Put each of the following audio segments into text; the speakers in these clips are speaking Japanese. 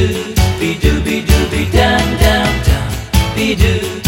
be doo, be doo, be down down down, be doo.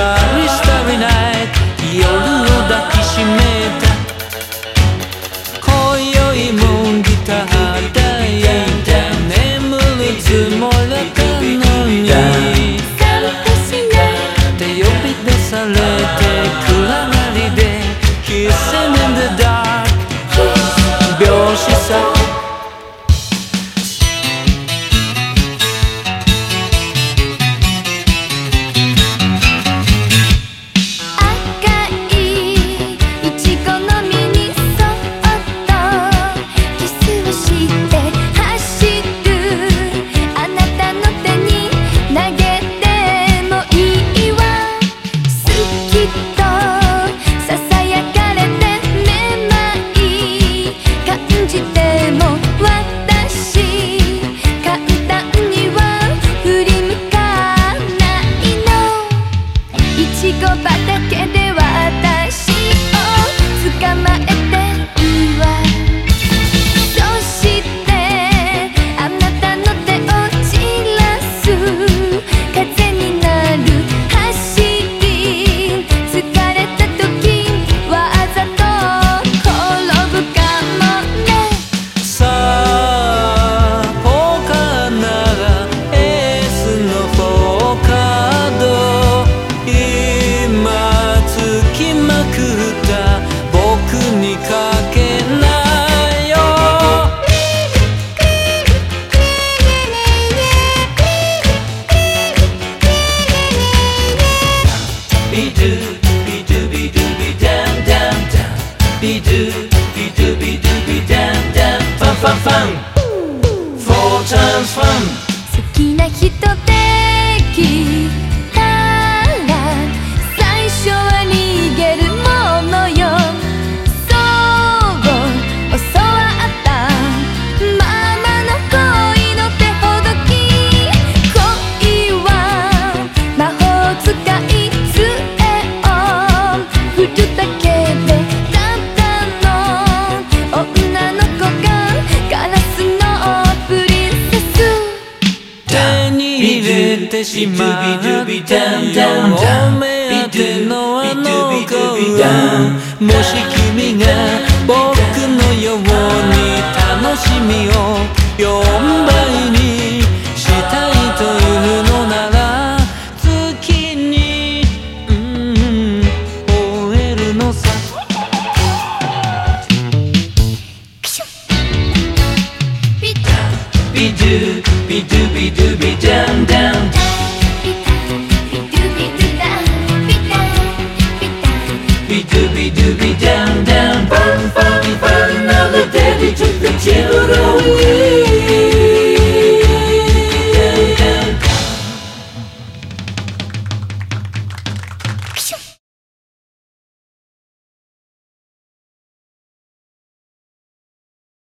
star, we star. Thank you. ファンファン。フォーチャンスファン。好きな人でビしまったお目当てのあの子はもし君が僕のように楽しみを4倍にしたいというのなら月にうん終えるのさビドゥビドゥビドゥビダンダン